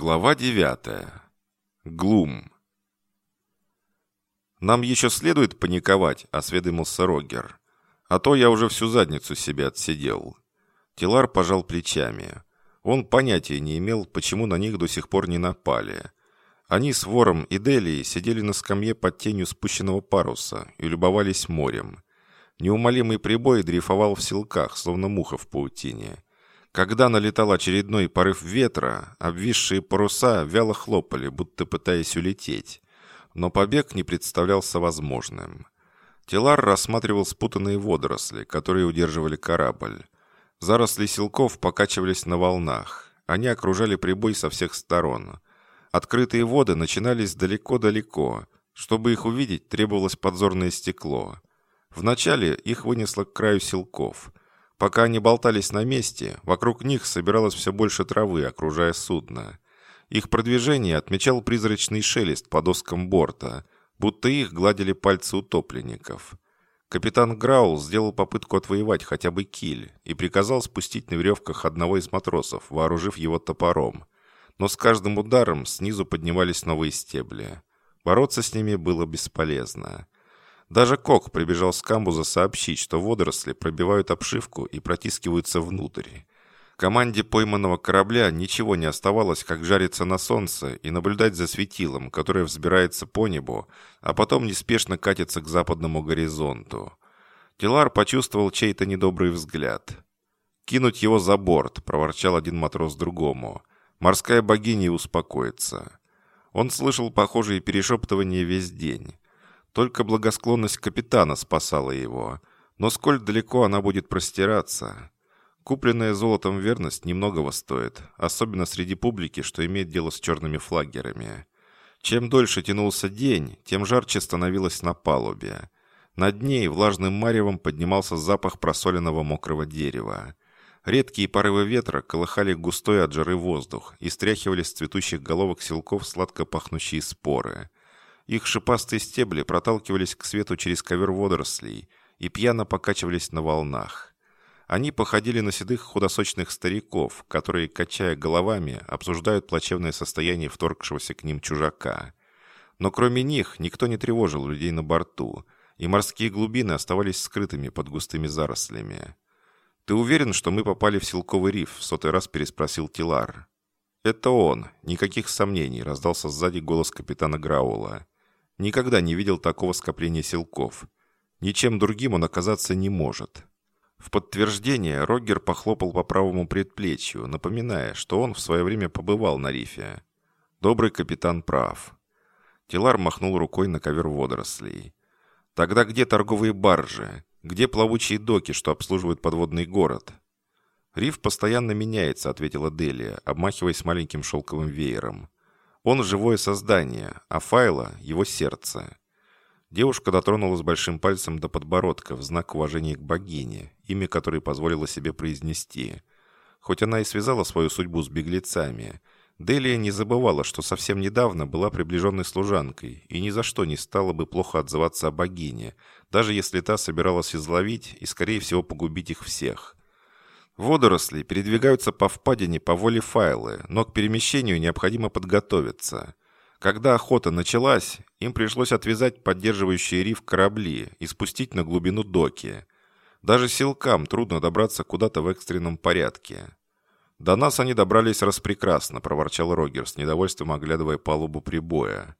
Глава 9. Глум. «Нам еще следует паниковать», — осведомился Рогер. «А то я уже всю задницу себе отсидел». Тилар пожал плечами. Он понятия не имел, почему на них до сих пор не напали. Они с Вором и Делией сидели на скамье под тенью спущенного паруса и любовались морем. Неумолимый прибой дрейфовал в селках, словно муха в паутине. Когда налетал очередной порыв ветра, обвисшие паруса вяло хлопали, будто пытаясь улететь. Но побег не представлялся возможным. Телар рассматривал спутанные водоросли, которые удерживали корабль. Заросли силков покачивались на волнах. Они окружали прибой со всех сторон. Открытые воды начинались далеко-далеко. Чтобы их увидеть, требовалось подзорное стекло. Вначале их вынесло к краю силков – Пока они болтались на месте, вокруг них собиралось все больше травы, окружая судно. Их продвижение отмечал призрачный шелест по доскам борта, будто их гладили пальцы утопленников. Капитан Граул сделал попытку отвоевать хотя бы киль и приказал спустить на веревках одного из матросов, вооружив его топором. Но с каждым ударом снизу поднимались новые стебли. Бороться с ними было бесполезно. Даже Кок прибежал с камбуза сообщить, что водоросли пробивают обшивку и протискиваются внутрь. Команде пойманного корабля ничего не оставалось, как жариться на солнце и наблюдать за светилом, которое взбирается по небу, а потом неспешно катится к западному горизонту. Тилар почувствовал чей-то недобрый взгляд. «Кинуть его за борт», — проворчал один матрос другому. «Морская богиня успокоится». Он слышал похожие перешептывания весь день. Только благосклонность капитана спасала его. Но сколь далеко она будет простираться? Купленная золотом верность немногого стоит, особенно среди публики, что имеет дело с черными флагерами. Чем дольше тянулся день, тем жарче становилось на палубе. Над ней влажным маревом поднимался запах просоленного мокрого дерева. Редкие порывы ветра колыхали густой от жары воздух и стряхивали с цветущих головок силков сладко пахнущие споры. Их шипастые стебли проталкивались к свету через ковер водорослей и пьяно покачивались на волнах. Они походили на седых худосочных стариков, которые, качая головами, обсуждают плачевное состояние вторгшегося к ним чужака. Но кроме них никто не тревожил людей на борту, и морские глубины оставались скрытыми под густыми зарослями. «Ты уверен, что мы попали в Силковый риф?» — в сотый раз переспросил Тилар. «Это он. Никаких сомнений», — раздался сзади голос капитана Граула. Никогда не видел такого скопления силков. Ничем другим он оказаться не может. В подтверждение Рогер похлопал по правому предплечью, напоминая, что он в свое время побывал на рифе. Добрый капитан прав. Тилар махнул рукой на ковер водорослей. «Тогда где торговые баржи? Где плавучие доки, что обслуживают подводный город?» «Риф постоянно меняется», — ответила Делия, обмахиваясь маленьким шелковым веером. Он живое создание, а Файла — его сердце. Девушка дотронулась большим пальцем до подбородка в знак уважения к богине, имя которой позволила себе произнести. Хоть она и связала свою судьбу с беглецами, Делия не забывала, что совсем недавно была приближенной служанкой и ни за что не стала бы плохо отзываться о богине, даже если та собиралась изловить и, скорее всего, погубить их всех. Водоросли передвигаются по впадине по воле файлы, но к перемещению необходимо подготовиться. Когда охота началась, им пришлось отвязать поддерживающие риф корабли и спустить на глубину доки. Даже силкам трудно добраться куда-то в экстренном порядке. «До нас они добрались распрекрасно», — проворчал Рогер с недовольством оглядывая палубу прибоя.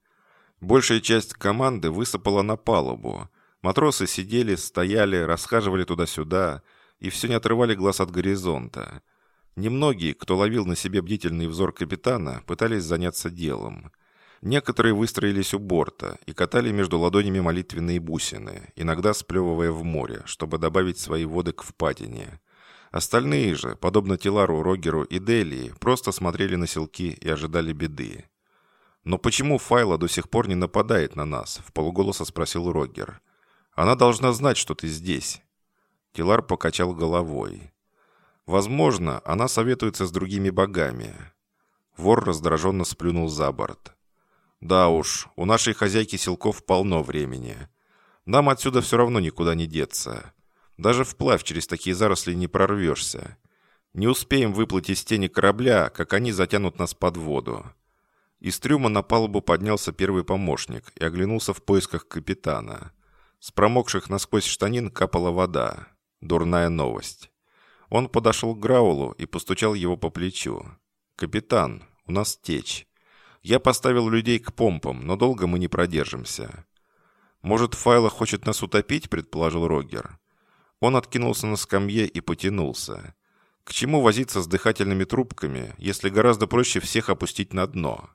Большая часть команды высыпала на палубу. Матросы сидели, стояли, расхаживали туда-сюда — и все не отрывали глаз от горизонта. Немногие, кто ловил на себе бдительный взор капитана, пытались заняться делом. Некоторые выстроились у борта и катали между ладонями молитвенные бусины, иногда сплевывая в море, чтобы добавить свои воды к впадине. Остальные же, подобно Тилару, Рогеру и Делии, просто смотрели на селки и ожидали беды. «Но почему Файла до сих пор не нападает на нас?» – в полголоса спросил Рогер. «Она должна знать, что ты здесь». Тилар покачал головой. «Возможно, она советуется с другими богами». Вор раздраженно сплюнул за борт. «Да уж, у нашей хозяйки силков полно времени. Нам отсюда все равно никуда не деться. Даже вплавь через такие заросли не прорвешься. Не успеем выплыть из тени корабля, как они затянут нас под воду. Из трюма на палубу поднялся первый помощник и оглянулся в поисках капитана. С промокших насквозь штанин капала вода. Дурная новость. Он подошел к Граулу и постучал его по плечу. «Капитан, у нас течь. Я поставил людей к помпам, но долго мы не продержимся». «Может, Файла хочет нас утопить?» – предположил Рогер. Он откинулся на скамье и потянулся. К чему возиться с дыхательными трубками, если гораздо проще всех опустить на дно?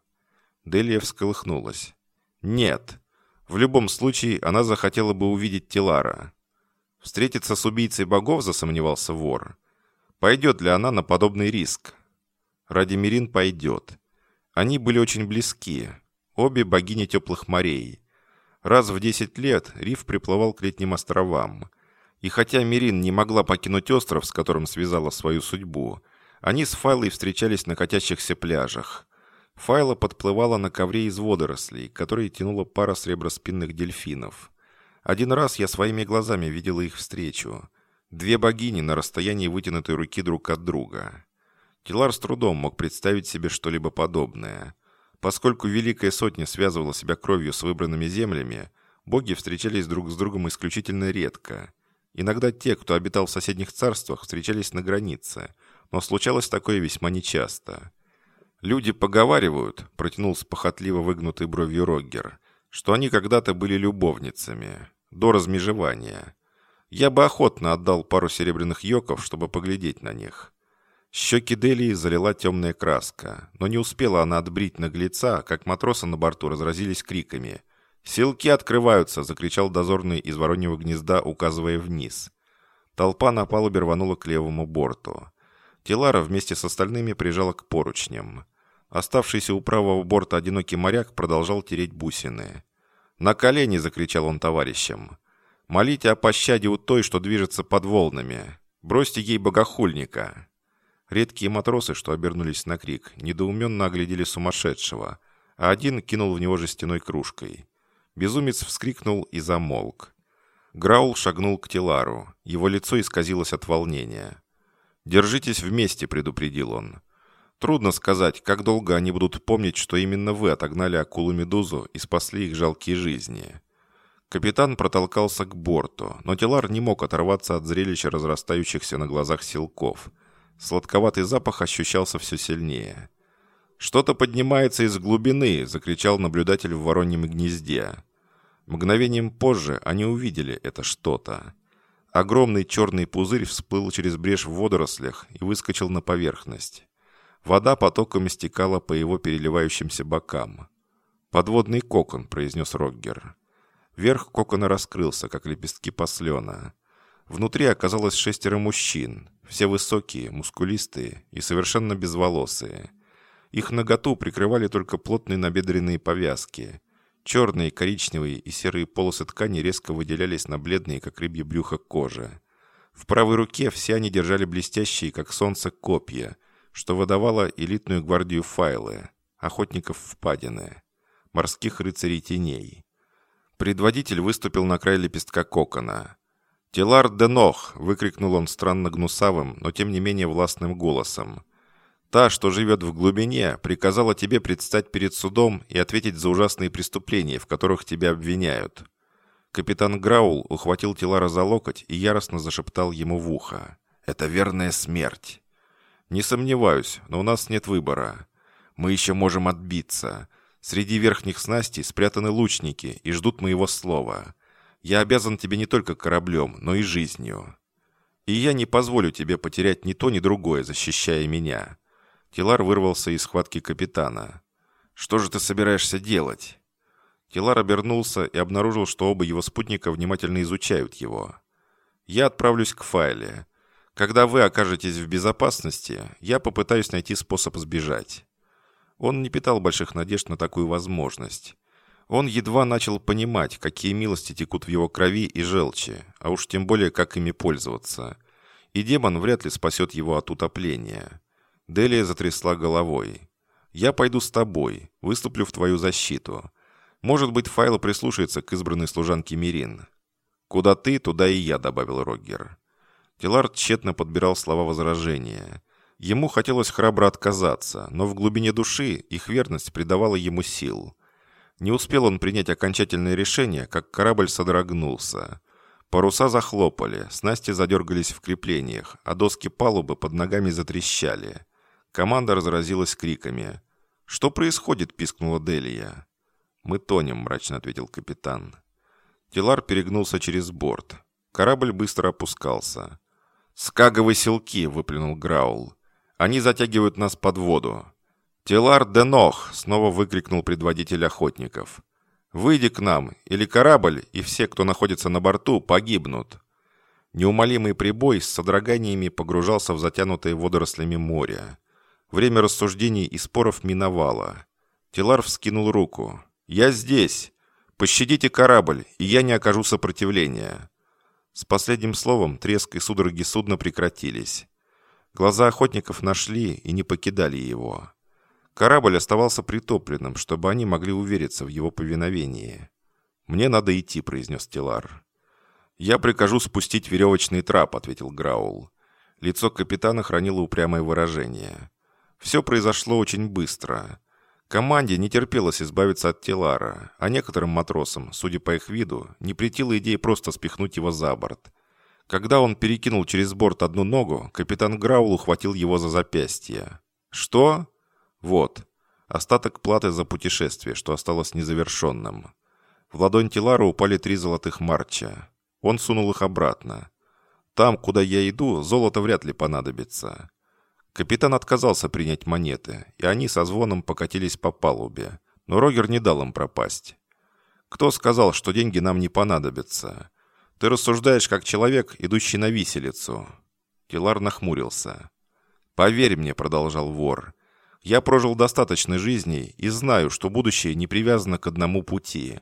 Делия всколыхнулась. «Нет. В любом случае, она захотела бы увидеть Тилара. Встретиться с убийцей богов, засомневался вор. Пойдет ли она на подобный риск? Ради Мирин пойдет. Они были очень близки. Обе богини теплых морей. Раз в десять лет Риф приплывал к летним островам. И хотя Мирин не могла покинуть остров, с которым связала свою судьбу, они с Файлой встречались на катящихся пляжах. Файла подплывала на ковре из водорослей, который тянула пара среброспинных дельфинов. Один раз я своими глазами видела их встречу. Две богини на расстоянии вытянутой руки друг от друга. Тилар с трудом мог представить себе что-либо подобное. Поскольку Великая Сотня связывала себя кровью с выбранными землями, боги встречались друг с другом исключительно редко. Иногда те, кто обитал в соседних царствах, встречались на границе, но случалось такое весьма нечасто. «Люди поговаривают», — протянул с похотливо выгнутой бровью Роггер, «что они когда-то были любовницами до размежевания. Я бы охотно отдал пару серебряных йоков, чтобы поглядеть на них. Щеки Делии залила темная краска, но не успела она отбрить наглеца, как матросы на борту разразились криками. «Селки открываются!» — закричал дозорный из вороньего гнезда, указывая вниз. Толпа на палубе рванула к левому борту. Телара вместе с остальными прижала к поручням. Оставшийся у правого борта одинокий моряк продолжал тереть бусины. «На колени!» — закричал он товарищам. «Молите о пощаде у той, что движется под волнами. Бросьте ей богохульника!» Редкие матросы, что обернулись на крик, недоуменно оглядели сумасшедшего, а один кинул в него жестяной кружкой. Безумец вскрикнул и замолк. Граул шагнул к Тилару. Его лицо исказилось от волнения. «Держитесь вместе», — предупредил он. Трудно сказать, как долго они будут помнить, что именно вы отогнали акулу-медузу и спасли их жалкие жизни. Капитан протолкался к борту, но Телар не мог оторваться от зрелища разрастающихся на глазах силков. Сладковатый запах ощущался все сильнее. «Что-то поднимается из глубины!» — закричал наблюдатель в вороньем гнезде. Мгновением позже они увидели это что-то. Огромный черный пузырь всплыл через брешь в водорослях и выскочил на поверхность. Вода потоком стекала по его переливающимся бокам. «Подводный кокон», — произнес Роггер. Верх кокона раскрылся, как лепестки послена. Внутри оказалось шестеро мужчин, все высокие, мускулистые и совершенно безволосые. Их наготу прикрывали только плотные набедренные повязки. Черные, коричневые и серые полосы ткани резко выделялись на бледные, как рыбье брюхо, кожи. В правой руке все они держали блестящие, как солнце, копья, что выдавало элитную гвардию Файлы, охотников впадины, морских рыцарей теней. Предводитель выступил на край лепестка кокона. «Телар де Нох!» — выкрикнул он странно гнусавым, но тем не менее властным голосом. «Та, что живет в глубине, приказала тебе предстать перед судом и ответить за ужасные преступления, в которых тебя обвиняют». Капитан Граул ухватил Телара за локоть и яростно зашептал ему в ухо. «Это верная смерть. «Не сомневаюсь, но у нас нет выбора. Мы еще можем отбиться. Среди верхних снастей спрятаны лучники и ждут моего слова. Я обязан тебе не только кораблем, но и жизнью. И я не позволю тебе потерять ни то, ни другое, защищая меня». Тилар вырвался из схватки капитана. «Что же ты собираешься делать?» Тилар обернулся и обнаружил, что оба его спутника внимательно изучают его. «Я отправлюсь к Файле. Когда вы окажетесь в безопасности, я попытаюсь найти способ сбежать». Он не питал больших надежд на такую возможность. Он едва начал понимать, какие милости текут в его крови и желчи, а уж тем более, как ими пользоваться. И демон вряд ли спасет его от утопления. Делия затрясла головой. «Я пойду с тобой, выступлю в твою защиту. Может быть, Файла прислушается к избранной служанке Мирин». «Куда ты, туда и я», — добавил Роггер. Тилард тщетно подбирал слова возражения. Ему хотелось храбро отказаться, но в глубине души их верность придавала ему сил. Не успел он принять окончательное решение, как корабль содрогнулся. Паруса захлопали, снасти задергались в креплениях, а доски палубы под ногами затрещали. Команда разразилась криками. «Что происходит?» – пискнула Делия. «Мы тонем», – мрачно ответил капитан. Тилар перегнулся через борт. Корабль быстро опускался. «Скаговые селки!» – выплюнул Граул. «Они затягивают нас под воду». «Тилар Денох!» – снова выкрикнул предводитель охотников. «Выйди к нам, или корабль и все, кто находится на борту, погибнут». Неумолимый прибой с содроганиями погружался в затянутое водорослями море. Время рассуждений и споров миновало. Тилар вскинул руку. «Я здесь! Пощадите корабль, и я не окажу сопротивления!» С последним словом треск и судороги судна прекратились. Глаза охотников нашли и не покидали его. Корабль оставался притопленным, чтобы они могли увериться в его повиновении. «Мне надо идти», — произнес Телар. «Я прикажу спустить веревочный трап», — ответил Граул. Лицо капитана хранило упрямое выражение. Все произошло очень быстро. Команде не терпелось избавиться от Телара, а некоторым матросам, судя по их виду, не претила идея просто спихнуть его за борт. Когда он перекинул через борт одну ногу, капитан Граул ухватил его за запястье. «Что?» Вот, остаток платы за путешествие, что осталось незавершенным. В ладонь Тилара упали три золотых марча. Он сунул их обратно. Там, куда я иду, золото вряд ли понадобится. Капитан отказался принять монеты, и они со звоном покатились по палубе. Но Рогер не дал им пропасть. «Кто сказал, что деньги нам не понадобятся? Ты рассуждаешь как человек, идущий на виселицу». Тилар нахмурился. «Поверь мне», — продолжал вор, я прожил достаточно жизней и знаю, что будущее не привязано к одному пути.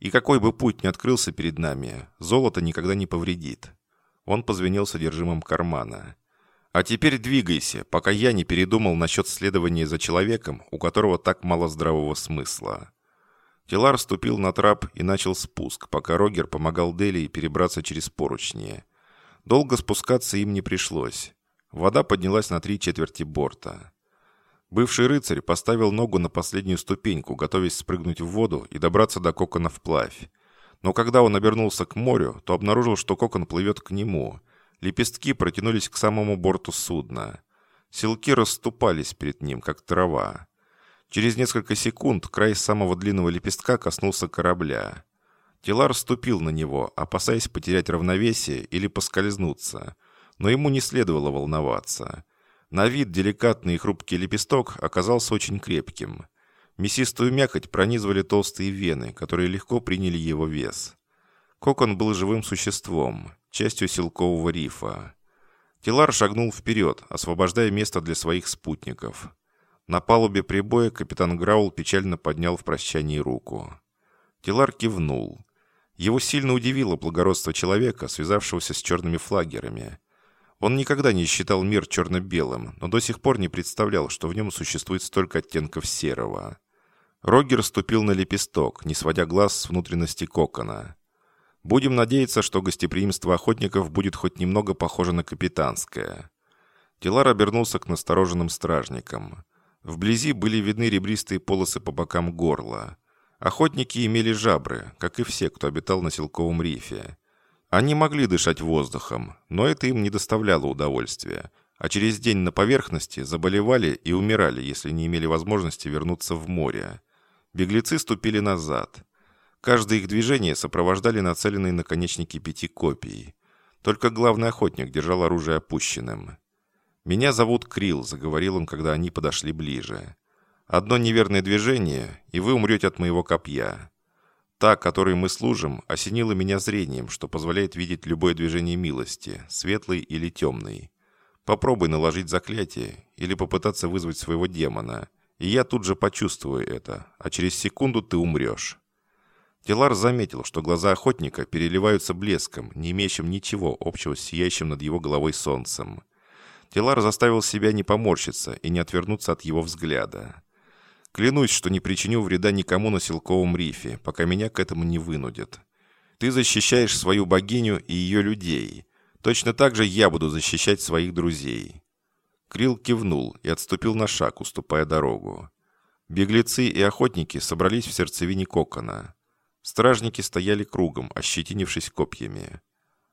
И какой бы путь ни открылся перед нами, золото никогда не повредит. Он позвенел содержимым кармана. А теперь двигайся, пока я не передумал насчет следования за человеком, у которого так мало здравого смысла. Телар ступил на трап и начал спуск, пока Рогер помогал Дели перебраться через поручни. Долго спускаться им не пришлось. Вода поднялась на три четверти борта. Бывший рыцарь поставил ногу на последнюю ступеньку, готовясь спрыгнуть в воду и добраться до кокона вплавь. Но когда он обернулся к морю, то обнаружил, что кокон плывет к нему. Лепестки протянулись к самому борту судна. Селки расступались перед ним, как трава. Через несколько секунд край самого длинного лепестка коснулся корабля. Тилар ступил на него, опасаясь потерять равновесие или поскользнуться. Но ему не следовало волноваться. На вид деликатный и хрупкий лепесток оказался очень крепким. Мясистую мякоть пронизывали толстые вены, которые легко приняли его вес. Кокон был живым существом, частью силкового рифа. Тилар шагнул вперед, освобождая место для своих спутников. На палубе прибоя капитан Граул печально поднял в прощании руку. Тилар кивнул. Его сильно удивило благородство человека, связавшегося с черными флагерами – он никогда не считал мир черно-белым, но до сих пор не представлял, что в нем существует столько оттенков серого. Рогер ступил на лепесток, не сводя глаз с внутренности кокона. «Будем надеяться, что гостеприимство охотников будет хоть немного похоже на капитанское». Тилар обернулся к настороженным стражникам. Вблизи были видны ребристые полосы по бокам горла. Охотники имели жабры, как и все, кто обитал на Силковом рифе. Они могли дышать воздухом, но это им не доставляло удовольствия, а через день на поверхности заболевали и умирали, если не имели возможности вернуться в море. Беглецы ступили назад. Каждое их движение сопровождали нацеленные наконечники пяти копий. Только главный охотник держал оружие опущенным. «Меня зовут Крил», — заговорил он, когда они подошли ближе. «Одно неверное движение, и вы умрете от моего копья. Та, которой мы служим, осенила меня зрением, что позволяет видеть любое движение милости, светлый или темный. Попробуй наложить заклятие или попытаться вызвать своего демона, и я тут же почувствую это, а через секунду ты умрешь». Телар заметил, что глаза охотника переливаются блеском, не имеющим ничего общего с сияющим над его головой солнцем. Телар заставил себя не поморщиться и не отвернуться от его взгляда. Клянусь, что не причиню вреда никому на Силковом рифе, пока меня к этому не вынудят. Ты защищаешь свою богиню и ее людей. Точно так же я буду защищать своих друзей». Крил кивнул и отступил на шаг, уступая дорогу. Беглецы и охотники собрались в сердцевине кокона. Стражники стояли кругом, ощетинившись копьями.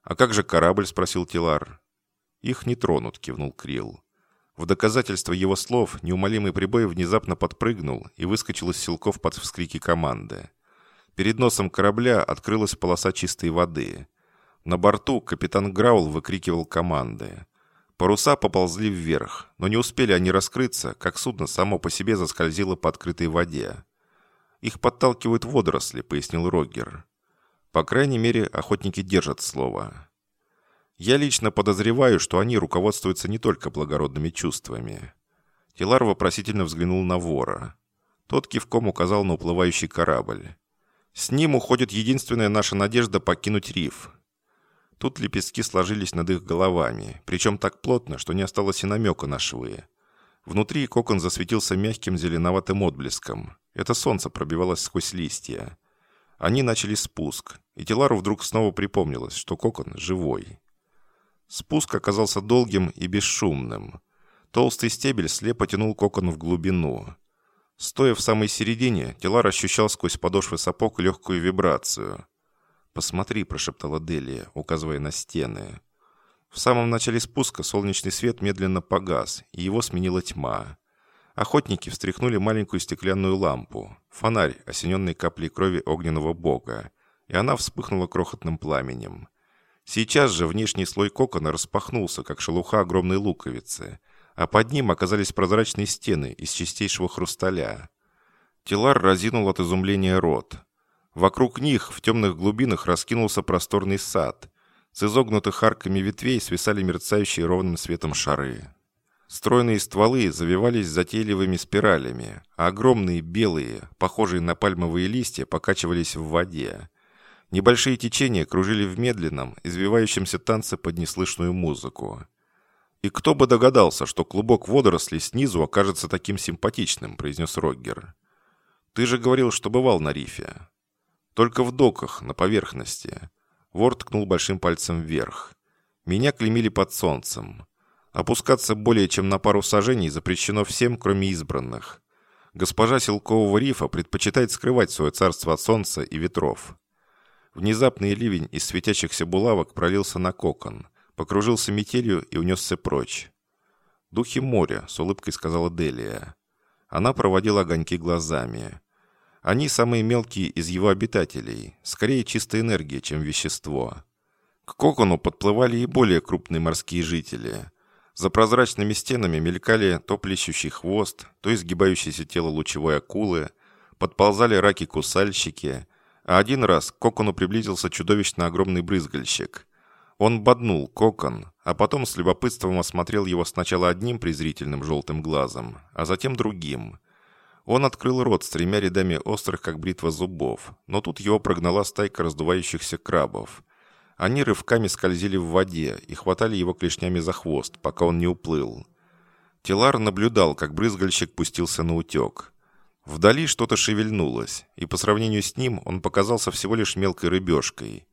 «А как же корабль?» — спросил Тилар. «Их не тронут», — кивнул Крил. В доказательство его слов неумолимый прибой внезапно подпрыгнул и выскочил из силков под вскрики команды. Перед носом корабля открылась полоса чистой воды. На борту капитан Граул выкрикивал команды. Паруса поползли вверх, но не успели они раскрыться, как судно само по себе заскользило по открытой воде. «Их подталкивают водоросли», — пояснил Роггер. «По крайней мере, охотники держат слово». Я лично подозреваю, что они руководствуются не только благородными чувствами. Тилар вопросительно взглянул на вора. Тот кивком указал на уплывающий корабль. С ним уходит единственная наша надежда покинуть риф. Тут лепестки сложились над их головами, причем так плотно, что не осталось и намека на швы. Внутри кокон засветился мягким зеленоватым отблеском. Это солнце пробивалось сквозь листья. Они начали спуск, и Тилару вдруг снова припомнилось, что кокон живой. Спуск оказался долгим и бесшумным. Толстый стебель слепо тянул кокон в глубину. Стоя в самой середине, Телар ощущал сквозь подошвы сапог легкую вибрацию. «Посмотри», — прошептала Делия, указывая на стены. В самом начале спуска солнечный свет медленно погас, и его сменила тьма. Охотники встряхнули маленькую стеклянную лампу, фонарь, осененный каплей крови огненного бога, и она вспыхнула крохотным пламенем. Сейчас же внешний слой кокона распахнулся, как шелуха огромной луковицы, а под ним оказались прозрачные стены из чистейшего хрусталя. Телар разинул от изумления рот. Вокруг них в темных глубинах раскинулся просторный сад. С изогнутых арками ветвей свисали мерцающие ровным светом шары. Стройные стволы завивались затейливыми спиралями, а огромные белые, похожие на пальмовые листья, покачивались в воде. Небольшие течения кружили в медленном, извивающемся танце под неслышную музыку. «И кто бы догадался, что клубок водорослей снизу окажется таким симпатичным», — произнес Роггер. «Ты же говорил, что бывал на рифе». «Только в доках, на поверхности». Вор ткнул большим пальцем вверх. «Меня клеймили под солнцем. Опускаться более чем на пару сажений запрещено всем, кроме избранных. Госпожа Силкового рифа предпочитает скрывать свое царство от солнца и ветров. Внезапный ливень из светящихся булавок пролился на кокон, покружился метелью и унесся прочь. «Духи моря», — с улыбкой сказала Делия. Она проводила огоньки глазами. Они самые мелкие из его обитателей, скорее чистая энергия, чем вещество. К кокону подплывали и более крупные морские жители. За прозрачными стенами мелькали то плещущий хвост, то изгибающееся тело лучевой акулы, подползали раки-кусальщики — а один раз к кокону приблизился чудовищно огромный брызгальщик. Он боднул кокон, а потом с любопытством осмотрел его сначала одним презрительным желтым глазом, а затем другим. Он открыл рот с тремя рядами острых, как бритва зубов, но тут его прогнала стайка раздувающихся крабов. Они рывками скользили в воде и хватали его клешнями за хвост, пока он не уплыл. Телар наблюдал, как брызгальщик пустился на утек. Вдали что-то шевельнулось, и по сравнению с ним он показался всего лишь мелкой рыбешкой.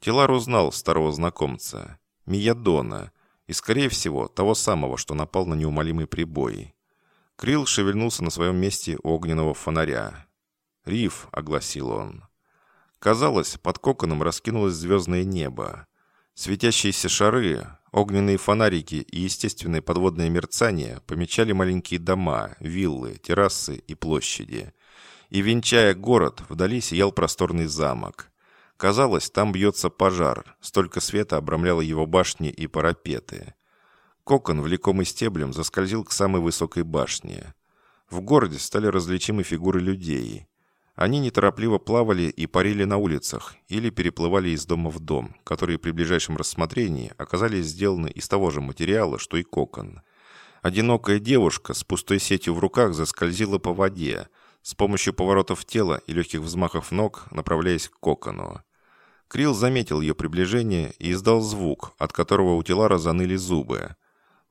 Телар узнал старого знакомца, Миядона, и, скорее всего, того самого, что напал на неумолимый прибой. Крил шевельнулся на своем месте у огненного фонаря. «Риф», — огласил он. Казалось, под коконом раскинулось звездное небо. Светящиеся шары, Огненные фонарики и естественное подводное мерцание помечали маленькие дома, виллы, террасы и площади. И, венчая город, вдали сиял просторный замок. Казалось, там бьется пожар, столько света обрамляло его башни и парапеты. Кокон, влекомый стеблем, заскользил к самой высокой башне. В городе стали различимы фигуры людей. Они неторопливо плавали и парили на улицах или переплывали из дома в дом, которые при ближайшем рассмотрении оказались сделаны из того же материала, что и кокон. Одинокая девушка с пустой сетью в руках заскользила по воде, с помощью поворотов тела и легких взмахов ног, направляясь к кокону. Крил заметил ее приближение и издал звук, от которого у Тилара заныли зубы.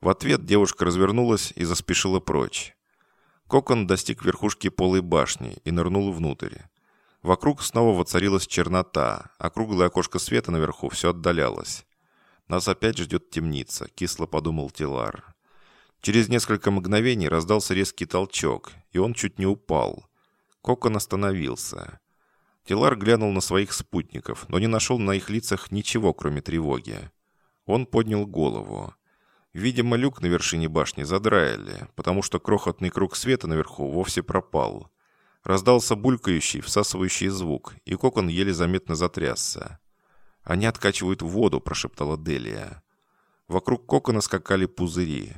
В ответ девушка развернулась и заспешила прочь. Кокон достиг верхушки полой башни и нырнул внутрь. Вокруг снова воцарилась чернота, а круглое окошко света наверху все отдалялось. «Нас опять ждет темница», — кисло подумал Тилар. Через несколько мгновений раздался резкий толчок, и он чуть не упал. Кокон остановился. Тилар глянул на своих спутников, но не нашел на их лицах ничего, кроме тревоги. Он поднял голову. Видимо, люк на вершине башни задраили, потому что крохотный круг света наверху вовсе пропал. Раздался булькающий, всасывающий звук, и кокон еле заметно затрясся. «Они откачивают воду», – прошептала Делия. Вокруг кокона скакали пузыри.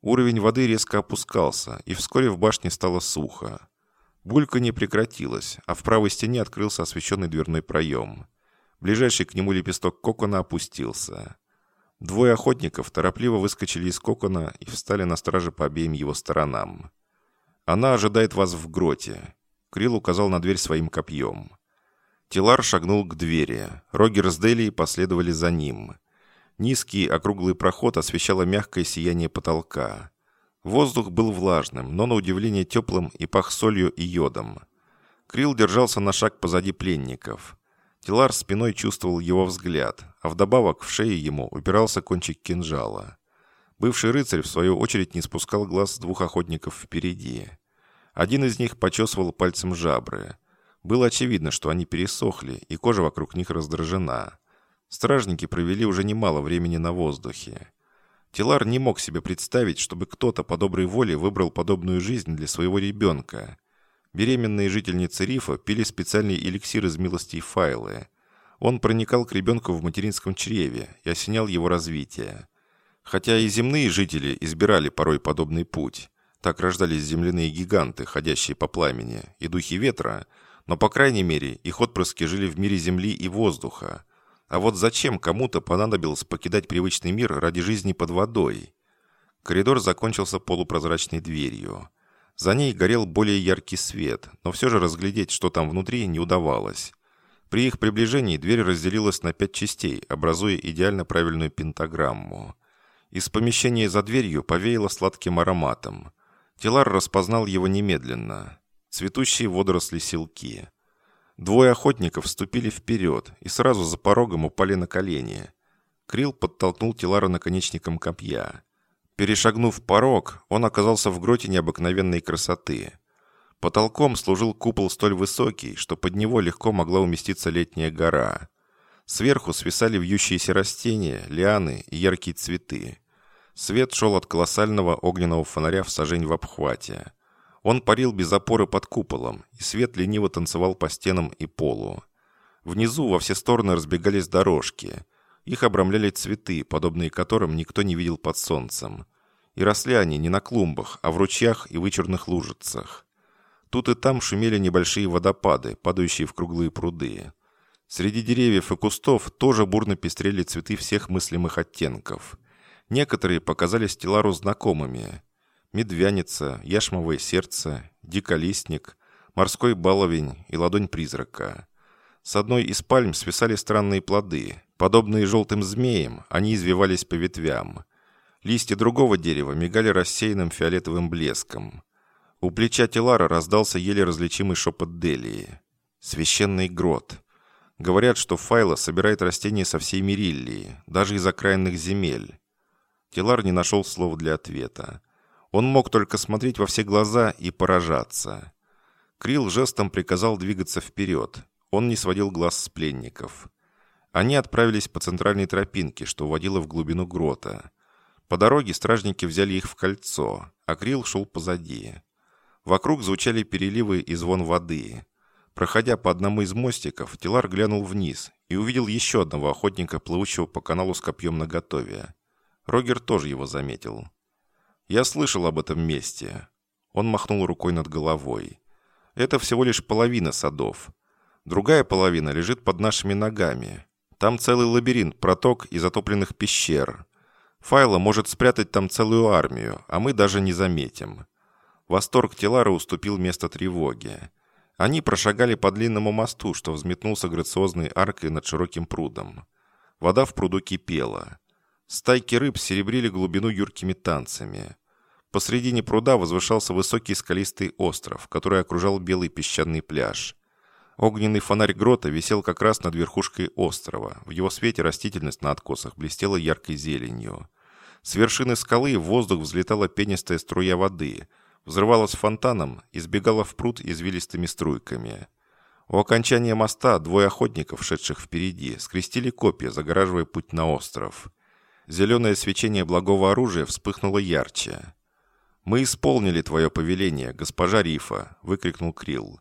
Уровень воды резко опускался, и вскоре в башне стало сухо. Булька не прекратилась, а в правой стене открылся освещенный дверной проем. Ближайший к нему лепесток кокона опустился. Двое охотников торопливо выскочили из кокона и встали на страже по обеим его сторонам. «Она ожидает вас в гроте», — Крил указал на дверь своим копьем. Тилар шагнул к двери. Рогер с Делией последовали за ним. Низкий округлый проход освещало мягкое сияние потолка. Воздух был влажным, но на удивление теплым и пах солью и йодом. Крил держался на шаг позади пленников. Тилар спиной чувствовал его взгляд, а вдобавок в шее ему упирался кончик кинжала. Бывший рыцарь, в свою очередь, не спускал глаз двух охотников впереди. Один из них почесывал пальцем жабры. Было очевидно, что они пересохли, и кожа вокруг них раздражена. Стражники провели уже немало времени на воздухе. Тилар не мог себе представить, чтобы кто-то по доброй воле выбрал подобную жизнь для своего ребенка. Беременные жительницы Рифа пили специальный эликсир из милости и файлы. Он проникал к ребенку в материнском чреве и осенял его развитие. Хотя и земные жители избирали порой подобный путь. Так рождались земляные гиганты, ходящие по пламени, и духи ветра, но, по крайней мере, их отпрыски жили в мире земли и воздуха, а вот зачем кому-то понадобилось покидать привычный мир ради жизни под водой? Коридор закончился полупрозрачной дверью. За ней горел более яркий свет, но все же разглядеть, что там внутри, не удавалось. При их приближении дверь разделилась на пять частей, образуя идеально правильную пентаграмму. Из помещения за дверью повеяло сладким ароматом. Тилар распознал его немедленно. Цветущие водоросли силки. Двое охотников вступили вперед и сразу за порогом упали на колени. Крил подтолкнул Тилара наконечником копья. Перешагнув порог, он оказался в гроте необыкновенной красоты. Потолком служил купол столь высокий, что под него легко могла уместиться летняя гора. Сверху свисали вьющиеся растения, лианы и яркие цветы. Свет шел от колоссального огненного фонаря в сажень в обхвате. Он парил без опоры под куполом, и свет лениво танцевал по стенам и полу. Внизу во все стороны разбегались дорожки. Их обрамляли цветы, подобные которым никто не видел под солнцем. И росли они не на клумбах, а в ручьях и вычурных лужицах. Тут и там шумели небольшие водопады, падающие в круглые пруды. Среди деревьев и кустов тоже бурно пестрели цветы всех мыслимых оттенков. Некоторые показались Телару знакомыми медвяница, яшмовое сердце, диколистник, морской баловень и ладонь призрака. С одной из пальм свисали странные плоды. Подобные желтым змеям, они извивались по ветвям. Листья другого дерева мигали рассеянным фиолетовым блеском. У плеча Телара раздался еле различимый шепот Делии. «Священный грот». Говорят, что Файла собирает растения со всей Мериллии, даже из окраинных земель. Телар не нашел слов для ответа. Он мог только смотреть во все глаза и поражаться. Крил жестом приказал двигаться вперед. Он не сводил глаз с пленников. Они отправились по центральной тропинке, что уводила в глубину грота. По дороге стражники взяли их в кольцо, а Крил шел позади. Вокруг звучали переливы и звон воды. Проходя по одному из мостиков, Тилар глянул вниз и увидел еще одного охотника, плывущего по каналу с копьем наготове. Рогер тоже его заметил. Я слышал об этом месте. Он махнул рукой над головой. Это всего лишь половина садов. Другая половина лежит под нашими ногами. Там целый лабиринт проток и затопленных пещер. Файла может спрятать там целую армию, а мы даже не заметим. Восторг Телара уступил место тревоге. Они прошагали по длинному мосту, что взметнулся грациозной аркой над широким прудом. Вода в пруду кипела. Стайки рыб серебрили глубину юркими танцами. Посредине пруда возвышался высокий скалистый остров, который окружал белый песчаный пляж. Огненный фонарь грота висел как раз над верхушкой острова. В его свете растительность на откосах блестела яркой зеленью. С вершины скалы в воздух взлетала пенистая струя воды, взрывалась фонтаном и сбегала в пруд извилистыми струйками. У окончания моста двое охотников, шедших впереди, скрестили копья, загораживая путь на остров. Зеленое свечение благого оружия вспыхнуло ярче. «Мы исполнили твое повеление, госпожа Рифа!» — выкрикнул Крилл.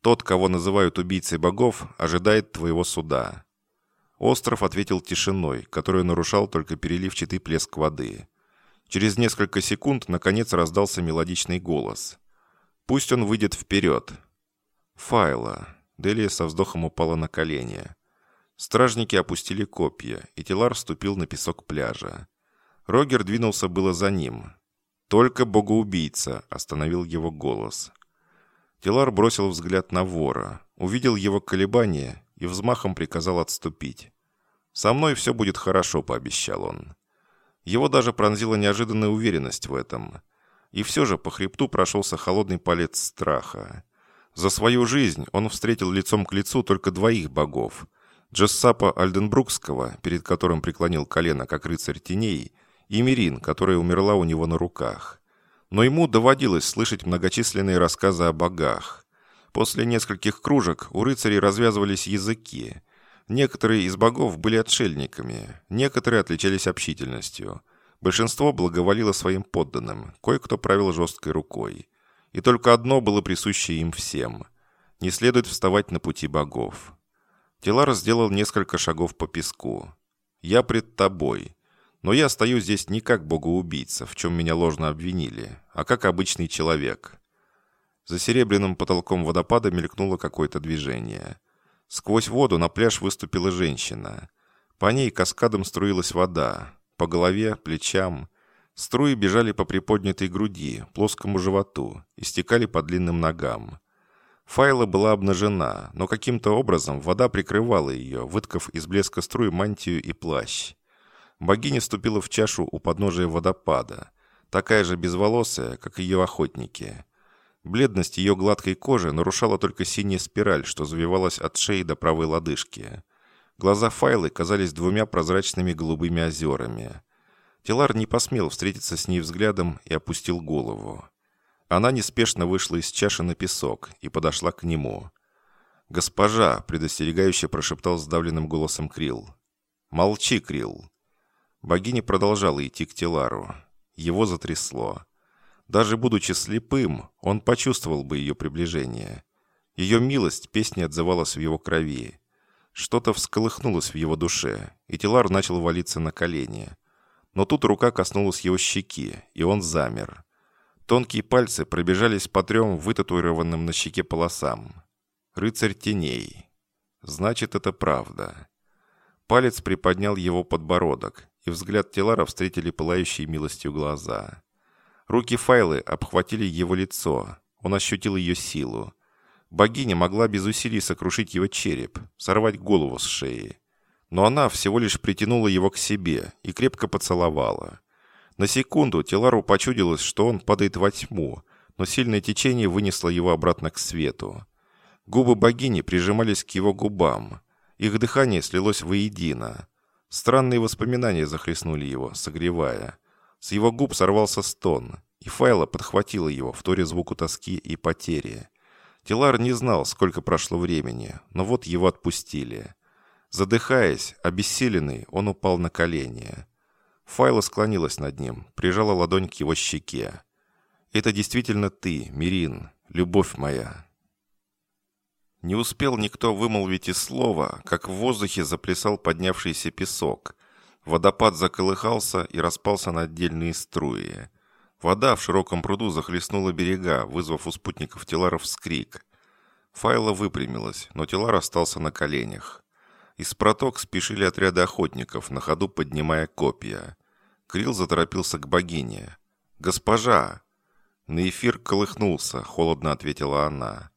«Тот, кого называют убийцей богов, ожидает твоего суда». Остров ответил тишиной, которую нарушал только переливчатый плеск воды. Через несколько секунд, наконец, раздался мелодичный голос. «Пусть он выйдет вперед». «Файла». Делия со вздохом упала на колени. Стражники опустили копья, и Тилар вступил на песок пляжа. Рогер двинулся было за ним. «Только богоубийца!» – остановил его голос. Тилар бросил взгляд на вора, увидел его колебания и взмахом приказал отступить. «Со мной все будет хорошо», — пообещал он. Его даже пронзила неожиданная уверенность в этом. И все же по хребту прошелся холодный палец страха. За свою жизнь он встретил лицом к лицу только двоих богов. Джессапа Альденбрукского, перед которым преклонил колено, как рыцарь теней, и Мирин, которая умерла у него на руках. Но ему доводилось слышать многочисленные рассказы о богах. После нескольких кружек у рыцарей развязывались языки. Некоторые из богов были отшельниками, некоторые отличались общительностью. Большинство благоволило своим подданным, кое-кто правил жесткой рукой. И только одно было присуще им всем. Не следует вставать на пути богов. Телар сделал несколько шагов по песку. «Я пред тобой. Но я стою здесь не как богоубийца, в чем меня ложно обвинили, а как обычный человек. За серебряным потолком водопада мелькнуло какое-то движение. Сквозь воду на пляж выступила женщина. По ней каскадом струилась вода. По голове, плечам. Струи бежали по приподнятой груди, плоскому животу и стекали по длинным ногам. Файла была обнажена, но каким-то образом вода прикрывала ее, выткав из блеска струи мантию и плащ. Богиня ступила в чашу у подножия водопада, такая же безволосая, как ее охотники. Бледность ее гладкой кожи нарушала только синяя спираль, что завивалась от шеи до правой лодыжки. Глаза Файлы казались двумя прозрачными голубыми озерами. Телар не посмел встретиться с ней взглядом и опустил голову. Она неспешно вышла из чаши на песок и подошла к нему. «Госпожа!» — предостерегающе прошептал сдавленным голосом Крил. «Молчи, Крил!» Богиня продолжала идти к Телару. Его затрясло. Даже будучи слепым, он почувствовал бы ее приближение. Ее милость песни отзывалась в его крови. Что-то всколыхнулось в его душе, и Тилар начал валиться на колени. Но тут рука коснулась его щеки, и он замер. Тонкие пальцы пробежались по трем вытатуированным на щеке полосам. «Рыцарь теней». Значит, это правда. Палец приподнял его подбородок, и взгляд Тилара встретили пылающие милостью глаза. Руки Файлы обхватили его лицо. Он ощутил ее силу. Богиня могла без усилий сокрушить его череп, сорвать голову с шеи. Но она всего лишь притянула его к себе и крепко поцеловала. На секунду Телару почудилось, что он падает во тьму, но сильное течение вынесло его обратно к свету. Губы богини прижимались к его губам. Их дыхание слилось воедино. Странные воспоминания захлестнули его, согревая. С его губ сорвался стон, и Файла подхватила его, в торе звуку тоски и потери. Тилар не знал, сколько прошло времени, но вот его отпустили. Задыхаясь, обессиленный, он упал на колени. Файла склонилась над ним, прижала ладонь к его щеке. «Это действительно ты, Мирин, любовь моя». Не успел никто вымолвить и слова, как в воздухе заплясал поднявшийся песок, Водопад заколыхался и распался на отдельные струи. Вода в широком пруду захлестнула берега, вызвав у спутников Теларов вскрик. Файла выпрямилась, но Телар остался на коленях. Из проток спешили отряды охотников, на ходу поднимая копья. Крил заторопился к богине. «Госпожа!» На эфир колыхнулся, холодно ответила она.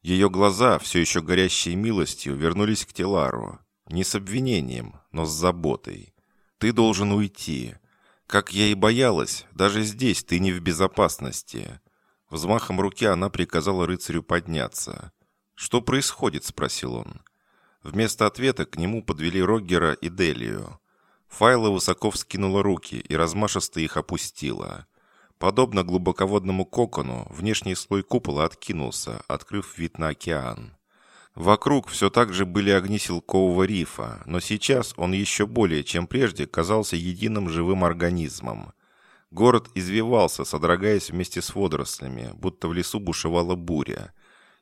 Ее глаза, все еще горящие милостью, вернулись к Телару. Не с обвинением, но с заботой. Ты должен уйти. Как я и боялась, даже здесь ты не в безопасности». Взмахом руки она приказала рыцарю подняться. «Что происходит?» – спросил он. Вместо ответа к нему подвели Роггера и Делию. Файла высоко вскинула руки и размашисто их опустила. Подобно глубоководному кокону, внешний слой купола откинулся, открыв вид на океан. Вокруг все так же были огни силкового рифа, но сейчас он еще более, чем прежде, казался единым живым организмом. Город извивался, содрогаясь вместе с водорослями, будто в лесу бушевала буря.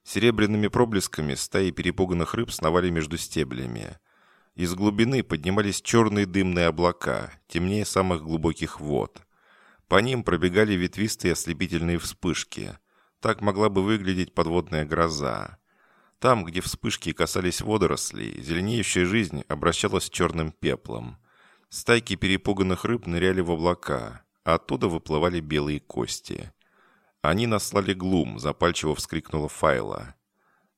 Серебряными проблесками стаи перепуганных рыб сновали между стеблями. Из глубины поднимались черные дымные облака, темнее самых глубоких вод. По ним пробегали ветвистые ослепительные вспышки. Так могла бы выглядеть подводная гроза. Там, где вспышки касались водорослей, зеленеющая жизнь обращалась черным пеплом. Стайки перепуганных рыб ныряли в облака, а оттуда выплывали белые кости. «Они наслали глум», — запальчиво вскрикнула Файла.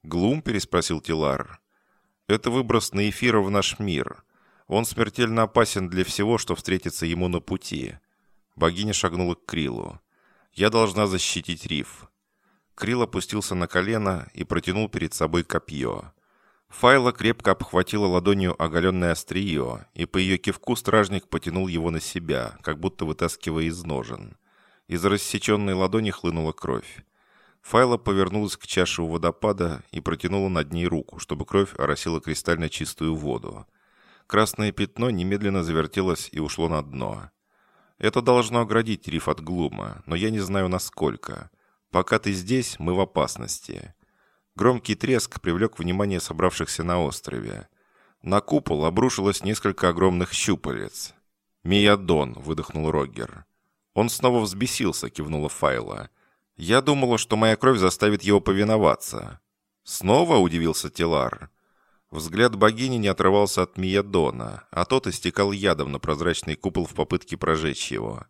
«Глум?» — переспросил Тилар. «Это выброс на эфира в наш мир. Он смертельно опасен для всего, что встретится ему на пути». Богиня шагнула к Крилу. «Я должна защитить риф. Крил опустился на колено и протянул перед собой копье. Файла крепко обхватила ладонью оголенное острие, и по ее кивку стражник потянул его на себя, как будто вытаскивая из ножен. Из рассеченной ладони хлынула кровь. Файла повернулась к чаше у водопада и протянула над ней руку, чтобы кровь оросила кристально чистую воду. Красное пятно немедленно завертелось и ушло на дно. Это должно оградить риф от глума, но я не знаю насколько. Пока ты здесь, мы в опасности». Громкий треск привлек внимание собравшихся на острове. На купол обрушилось несколько огромных щупалец. «Миядон», — выдохнул Рогер. «Он снова взбесился», — кивнула Файла. «Я думала, что моя кровь заставит его повиноваться». «Снова?» — удивился Телар. Взгляд богини не отрывался от Миядона, а тот истекал ядом на прозрачный купол в попытке прожечь его.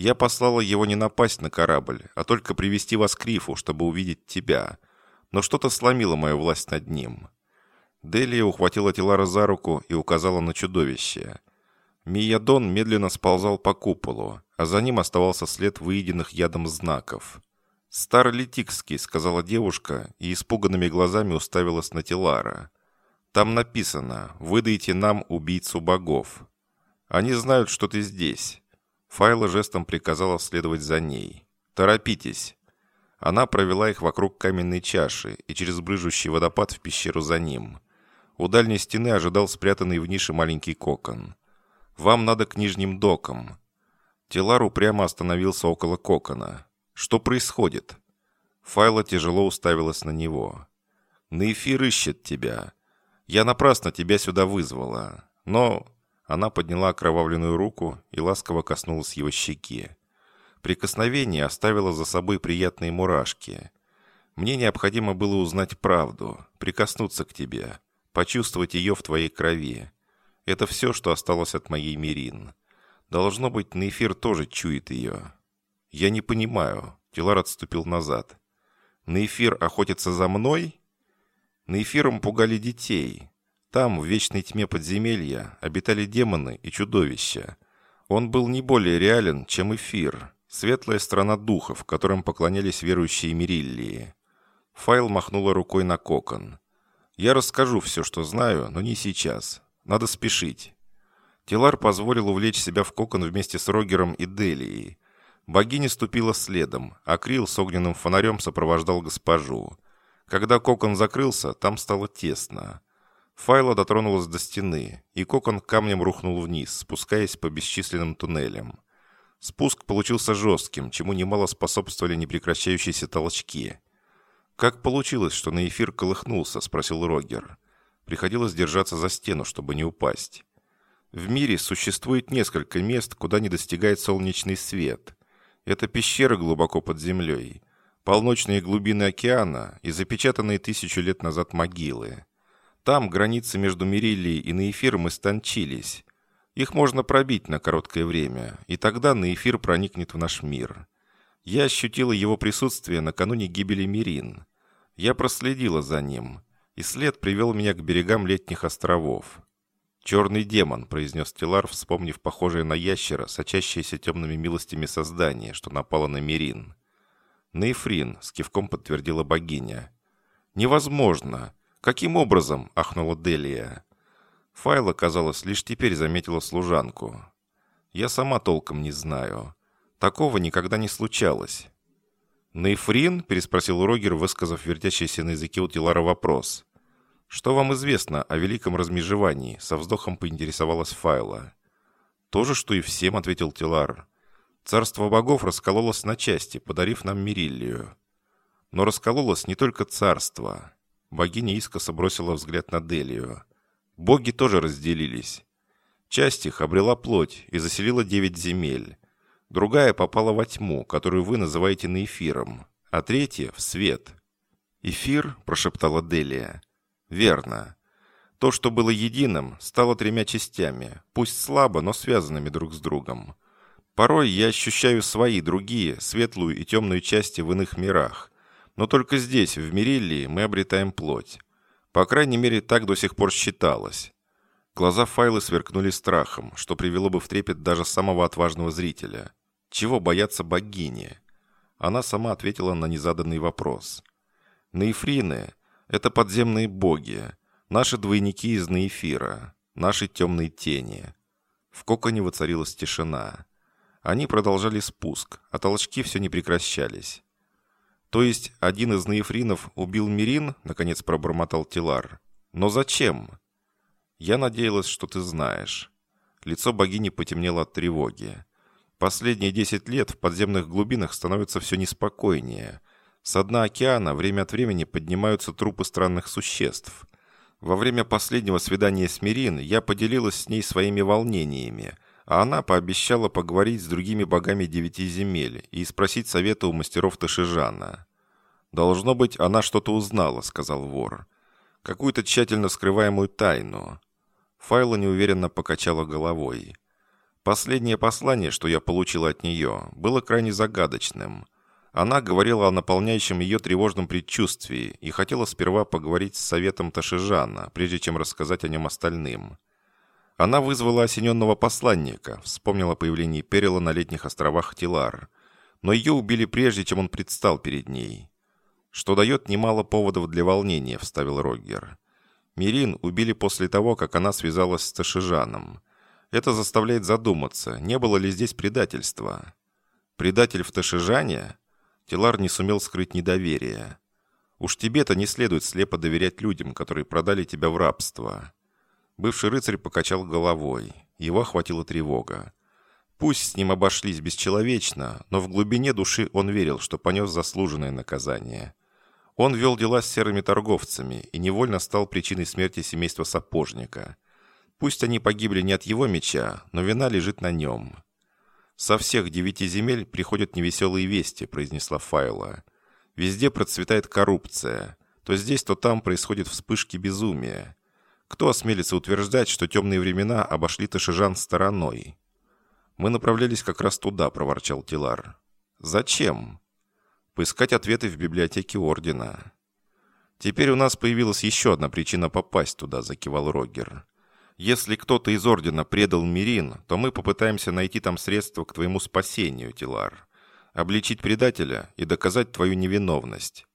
Я послала его не напасть на корабль, а только привести вас к рифу, чтобы увидеть тебя. Но что-то сломило мою власть над ним». Делия ухватила Тилара за руку и указала на чудовище. Миядон медленно сползал по куполу, а за ним оставался след выеденных ядом знаков. «Стар Летикский», — сказала девушка, и испуганными глазами уставилась на Тилара. «Там написано «Выдайте нам убийцу богов». Они знают, что ты здесь. Файла жестом приказала следовать за ней. «Торопитесь!» Она провела их вокруг каменной чаши и через брыжущий водопад в пещеру за ним. У дальней стены ожидал спрятанный в нише маленький кокон. «Вам надо к нижним докам». Телар упрямо остановился около кокона. «Что происходит?» Файла тяжело уставилась на него. «Наэфир ищет тебя. Я напрасно тебя сюда вызвала. Но она подняла окровавленную руку и ласково коснулась его щеки. Прикосновение оставило за собой приятные мурашки. Мне необходимо было узнать правду, прикоснуться к тебе, почувствовать ее в твоей крови. Это все, что осталось от моей Мирин. Должно быть, Нейфир тоже чует ее. Я не понимаю. Тилар отступил назад. Нейфир охотится за мной? Нейфиром пугали детей. Там, в вечной тьме подземелья, обитали демоны и чудовища. Он был не более реален, чем эфир, светлая страна духов, которым поклонялись верующие Мириллии. Файл махнула рукой на кокон. «Я расскажу все, что знаю, но не сейчас. Надо спешить». Тилар позволил увлечь себя в кокон вместе с Рогером и Делией. Богиня ступила следом, а Крил с огненным фонарем сопровождал госпожу. Когда кокон закрылся, там стало тесно. Файла дотронулась до стены, и кокон камнем рухнул вниз, спускаясь по бесчисленным туннелям. Спуск получился жестким, чему немало способствовали непрекращающиеся толчки. «Как получилось, что на эфир колыхнулся?» – спросил Рогер. Приходилось держаться за стену, чтобы не упасть. В мире существует несколько мест, куда не достигает солнечный свет. Это пещеры глубоко под землей, полночные глубины океана и запечатанные тысячу лет назад могилы. Там границы между Мериллией и Наэфиром истончились. Их можно пробить на короткое время, и тогда Наэфир проникнет в наш мир. Я ощутила его присутствие накануне гибели Мирин. Я проследила за ним, и след привел меня к берегам летних островов. «Черный демон», — произнес Телар, вспомнив похожее на ящера, сочащееся темными милостями создание, что напало на Мирин. «Нейфрин», — с кивком подтвердила богиня. «Невозможно. «Каким образом?» – ахнула Делия. Файла, казалось, лишь теперь заметила служанку. «Я сама толком не знаю. Такого никогда не случалось». «Нейфрин?» – переспросил Рогер, высказав вертящийся на языке у Тилара вопрос. «Что вам известно о великом размежевании?» – со вздохом поинтересовалась Файла. «То же, что и всем», – ответил Тилар. «Царство богов раскололось на части, подарив нам Мериллию. Но раскололось не только царство». Богиня искоса бросила взгляд на Делию. Боги тоже разделились. Часть их обрела плоть и заселила девять земель. Другая попала во тьму, которую вы называете Наэфиром, а третья — в свет. «Эфир?» — прошептала Делия. «Верно. То, что было единым, стало тремя частями, пусть слабо, но связанными друг с другом. Порой я ощущаю свои другие, светлую и темную части в иных мирах. Но только здесь, в Мириллии, мы обретаем плоть. По крайней мере, так до сих пор считалось. Глаза Файлы сверкнули страхом, что привело бы в трепет даже самого отважного зрителя. Чего бояться богини? Она сама ответила на незаданный вопрос. Наифрины – это подземные боги, наши двойники из Наифира, наши темные тени. В коконе воцарилась тишина. Они продолжали спуск, а толчки все не прекращались. «То есть один из наифринов убил Мирин?» — наконец пробормотал Тилар. «Но зачем?» «Я надеялась, что ты знаешь». Лицо богини потемнело от тревоги. Последние десять лет в подземных глубинах становится все неспокойнее. С дна океана время от времени поднимаются трупы странных существ. Во время последнего свидания с Мирин я поделилась с ней своими волнениями — а она пообещала поговорить с другими богами девяти земель и спросить совета у мастеров Ташижана. «Должно быть, она что-то узнала», — сказал вор. «Какую-то тщательно скрываемую тайну». Файла неуверенно покачала головой. Последнее послание, что я получил от нее, было крайне загадочным. Она говорила о наполняющем ее тревожном предчувствии и хотела сперва поговорить с советом Ташижана, прежде чем рассказать о нем остальным. Она вызвала осененного посланника, вспомнила о появлении Перила на летних островах Тилар. Но ее убили прежде, чем он предстал перед ней. «Что дает немало поводов для волнения», — вставил Роггер. Мирин убили после того, как она связалась с Ташижаном. Это заставляет задуматься, не было ли здесь предательства. Предатель в Ташижане? Тилар не сумел скрыть недоверие. Уж тебе-то не следует слепо доверять людям, которые продали тебя в рабство. Бывший рыцарь покачал головой. Его охватила тревога. Пусть с ним обошлись бесчеловечно, но в глубине души он верил, что понес заслуженное наказание. Он вел дела с серыми торговцами и невольно стал причиной смерти семейства сапожника. Пусть они погибли не от его меча, но вина лежит на нем. «Со всех девяти земель приходят невеселые вести», — произнесла Файла. «Везде процветает коррупция. То здесь, то там происходят вспышки безумия. Кто осмелится утверждать, что темные времена обошли Ташижан стороной? Мы направлялись как раз туда, проворчал Тилар. Зачем? Поискать ответы в библиотеке Ордена. Теперь у нас появилась еще одна причина попасть туда, закивал Рогер. Если кто-то из Ордена предал Мирин, то мы попытаемся найти там средства к твоему спасению, Тилар. Обличить предателя и доказать твою невиновность.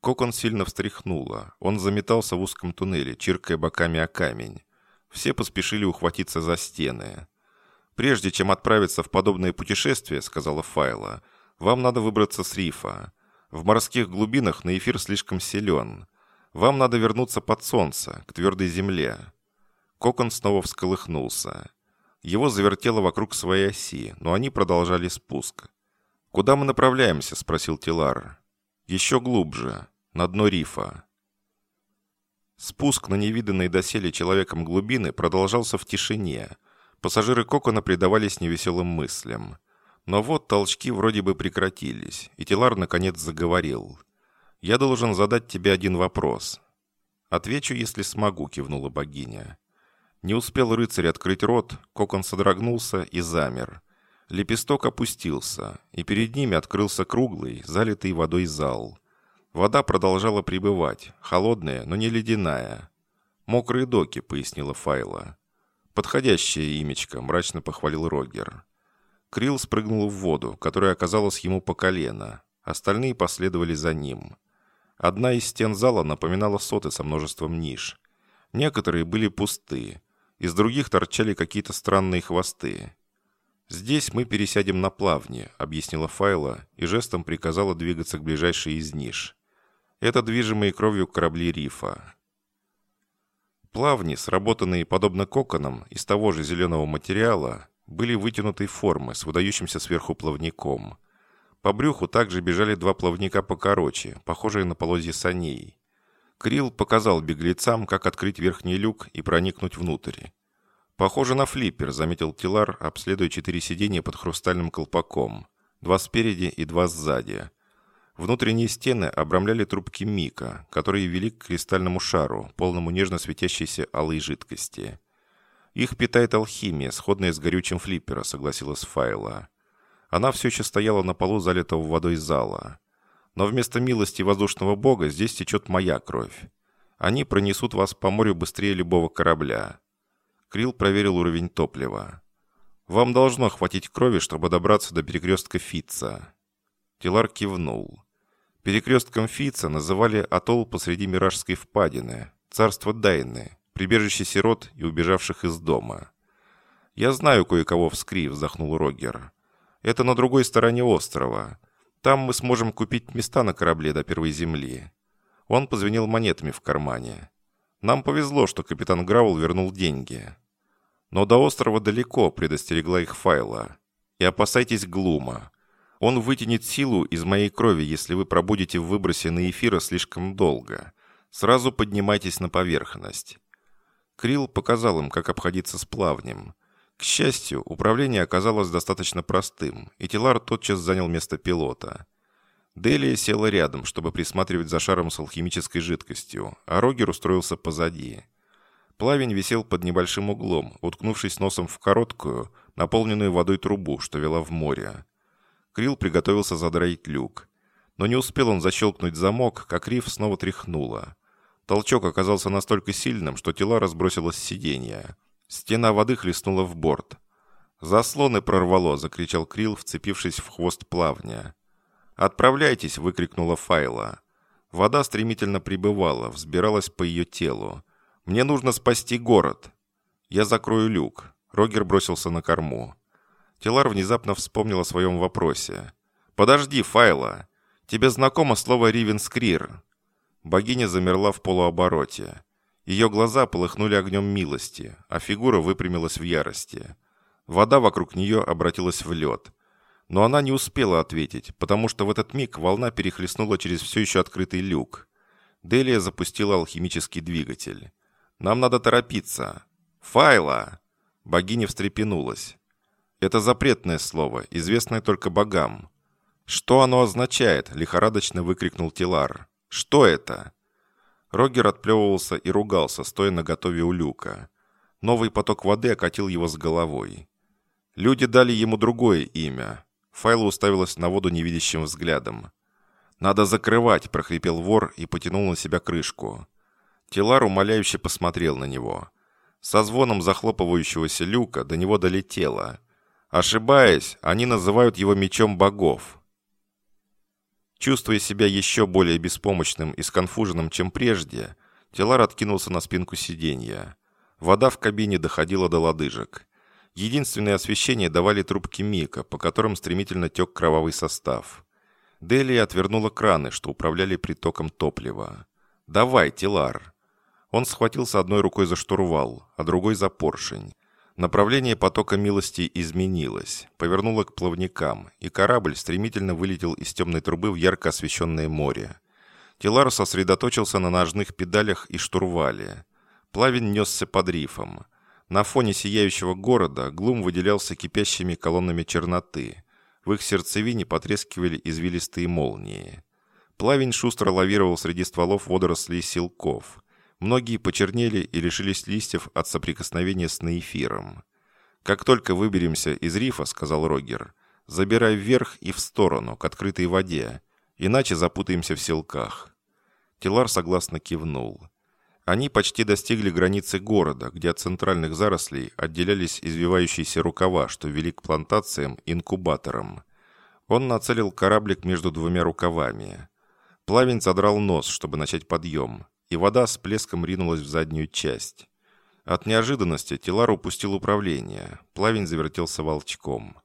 Кокон сильно встряхнуло. Он заметался в узком туннеле, чиркая боками о камень. Все поспешили ухватиться за стены. «Прежде чем отправиться в подобное путешествие», — сказала Файла, — «вам надо выбраться с рифа. В морских глубинах на эфир слишком силен. Вам надо вернуться под солнце, к твердой земле». Кокон снова всколыхнулся. Его завертело вокруг своей оси, но они продолжали спуск. «Куда мы направляемся?» — спросил Тилар. «Еще глубже на дно рифа. Спуск на невиданной доселе человеком глубины продолжался в тишине. Пассажиры Кокона предавались невеселым мыслям. Но вот толчки вроде бы прекратились, и Тилар наконец заговорил. «Я должен задать тебе один вопрос». «Отвечу, если смогу», — кивнула богиня. Не успел рыцарь открыть рот, Кокон содрогнулся и замер. Лепесток опустился, и перед ними открылся круглый, залитый водой зал. Вода продолжала прибывать, холодная, но не ледяная. «Мокрые доки», — пояснила Файла. «Подходящее имечко», — мрачно похвалил Рогер. Крилл спрыгнул в воду, которая оказалась ему по колено. Остальные последовали за ним. Одна из стен зала напоминала соты со множеством ниш. Некоторые были пусты. Из других торчали какие-то странные хвосты. «Здесь мы пересядем на плавни», — объяснила Файла и жестом приказала двигаться к ближайшей из ниш. Это движимые кровью корабли рифа. Плавни, сработанные подобно коконам из того же зеленого материала, были вытянутой формы с выдающимся сверху плавником. По брюху также бежали два плавника покороче, похожие на полозья саней. Крил показал беглецам, как открыть верхний люк и проникнуть внутрь. «Похоже на флиппер», — заметил Тилар, обследуя четыре сиденья под хрустальным колпаком. Два спереди и два сзади. Внутренние стены обрамляли трубки Мика, которые вели к кристальному шару, полному нежно светящейся алой жидкости. «Их питает алхимия, сходная с горючим флиппера», — согласилась Файла. Она все еще стояла на полу залитого водой зала. «Но вместо милости воздушного бога здесь течет моя кровь. Они пронесут вас по морю быстрее любого корабля. Крил проверил уровень топлива. «Вам должно хватить крови, чтобы добраться до перекрестка Фитца». Тилар кивнул. Перекрестком Фитца называли атолл посреди Миражской впадины, царство Дайны, прибежище сирот и убежавших из дома. «Я знаю кое-кого в Скри», — вздохнул Рогер. «Это на другой стороне острова. Там мы сможем купить места на корабле до первой земли». Он позвенел монетами в кармане. «Нам повезло, что капитан Граул вернул деньги. Но до острова далеко, предостерегла их Файла. И опасайтесь Глума. Он вытянет силу из моей крови, если вы пробудете в выбросе на эфира слишком долго. Сразу поднимайтесь на поверхность. Крил показал им, как обходиться с плавнем. К счастью, управление оказалось достаточно простым, и Тилар тотчас занял место пилота. Делия села рядом, чтобы присматривать за шаром с алхимической жидкостью, а Рогер устроился позади. Плавень висел под небольшим углом, уткнувшись носом в короткую, наполненную водой трубу, что вела в море. Крил приготовился задраить люк. Но не успел он защелкнуть замок, как риф снова тряхнуло. Толчок оказался настолько сильным, что тела разбросилось с сиденья. Стена воды хлестнула в борт. «Заслоны прорвало!» — закричал Крил, вцепившись в хвост плавня. «Отправляйтесь!» — выкрикнула Файла. Вода стремительно прибывала, взбиралась по ее телу. Мне нужно спасти город. Я закрою люк. Рогер бросился на корму. Телар внезапно вспомнил о своем вопросе. «Подожди, Файла. Тебе знакомо слово «ривенскрир»?» Богиня замерла в полуобороте. Ее глаза полыхнули огнем милости, а фигура выпрямилась в ярости. Вода вокруг нее обратилась в лед. Но она не успела ответить, потому что в этот миг волна перехлестнула через все еще открытый люк. Делия запустила алхимический двигатель. Нам надо торопиться. Файла!» Богиня встрепенулась. «Это запретное слово, известное только богам». «Что оно означает?» — лихорадочно выкрикнул Тилар. «Что это?» Рогер отплевывался и ругался, стоя на готове у люка. Новый поток воды окатил его с головой. Люди дали ему другое имя. Файла уставилась на воду невидящим взглядом. «Надо закрывать!» – прохрипел вор и потянул на себя крышку. Телар умоляюще посмотрел на него. Со звоном захлопывающегося люка до него долетело. Ошибаясь, они называют его мечом богов. Чувствуя себя еще более беспомощным и сконфуженным, чем прежде, Телар откинулся на спинку сиденья. Вода в кабине доходила до лодыжек. Единственное освещение давали трубки Мика, по которым стремительно тек кровавый состав. Делия отвернула краны, что управляли притоком топлива. «Давай, Тилар!» Он схватился одной рукой за штурвал, а другой за поршень. Направление потока милости изменилось, повернуло к плавникам, и корабль стремительно вылетел из темной трубы в ярко освещенное море. Тилар сосредоточился на ножных педалях и штурвале. Плавень несся под рифом. На фоне сияющего города Глум выделялся кипящими колоннами черноты. В их сердцевине потрескивали извилистые молнии. Плавень шустро лавировал среди стволов водорослей силков. Многие почернели и лишились листьев от соприкосновения с наэфиром. «Как только выберемся из рифа», — сказал Рогер, — «забирай вверх и в сторону, к открытой воде, иначе запутаемся в селках». Тилар согласно кивнул. Они почти достигли границы города, где от центральных зарослей отделялись извивающиеся рукава, что вели к плантациям инкубаторам. Он нацелил кораблик между двумя рукавами. Плавень задрал нос, чтобы начать подъем и вода с плеском ринулась в заднюю часть. От неожиданности Тилар упустил управление. Плавень завертелся волчком.